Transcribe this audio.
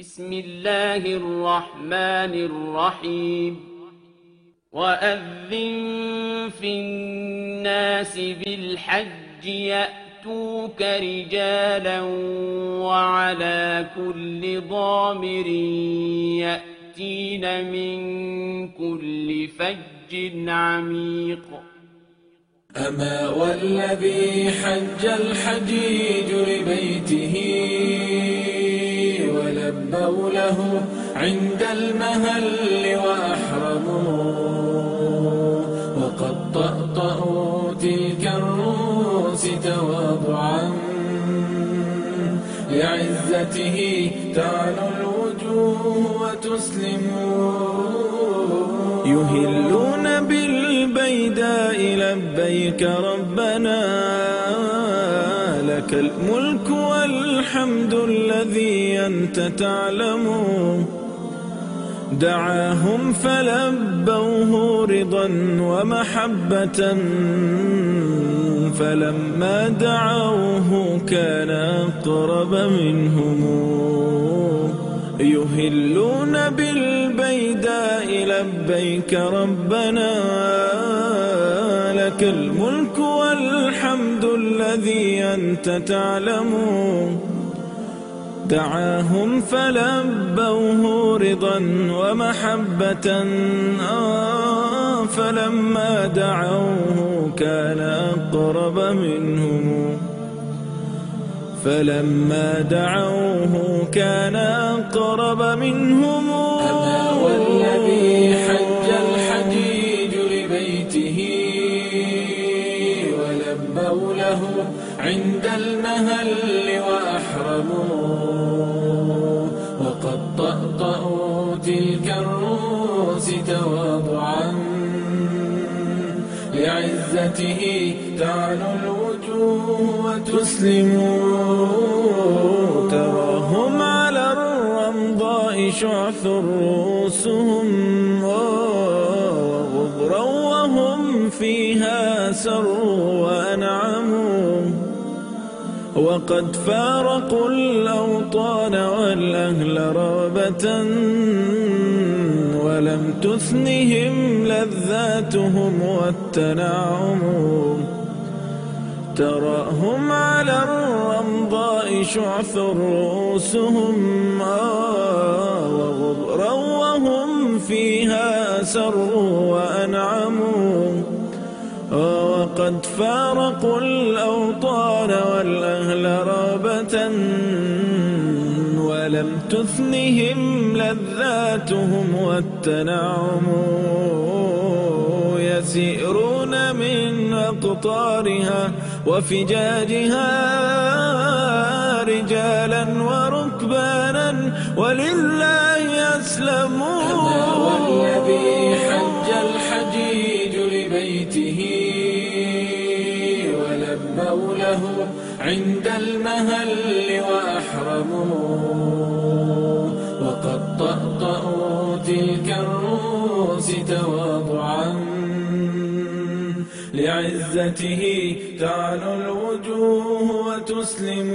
بسم الله الرحمن الرحيم. وأذن في الناس بالحج يأتوك رجالا وعلى كل ضامر يأتين من كل فج عميق. أما والذي حج الحجيج لبيته ولبوا له عند المهل وأحرموا وقد طأطأوا تلك الروس تواضعا لعزته تعلو الوجوه وتسلم. يهلون بالبيداء لبيك ربنا لك الملك والحمد الذي أنت تعلم. دعاهم فلبوه رضا ومحبة. فلما دعوه كان أقرب منهم. يهلون بالبيداء لبيك ربنا. لك الملك والحمد الذي أنت تعلم. دعاهم فلبوه رضا ومحبة. آه فلما دعوه كان أقرب منهم. فلما دعوه كان أقرب منهم. له عند المهل وأحرموا وقد طأطأوا تلك الروس تواضعا لعزته تعلو الوجوه وتسلم تراهم على الرمضاء شعث رؤوسهم وغبرا وهم فيها سروا وأنعموا وقد فارقوا الأوطان والأهل رغبة ولم تثنهم لذاتهم والتنعم. تراهم على الرمضاء شعث رؤوسهم آه وغبرا وهم فيها سروا وأنعموا. وقد فارقوا الأوطان والأهل رابة ولم تثنهم لذاتهم والتنعم. يسيرون من أقطارها وفجاجها رجالا وركبانا ولله أما والذي حج الحجيج لبيته له عند المهل وأحرموا وقد طأطأوا تلك الروس تواضعا لعزته تعلو الوجوه وتسلم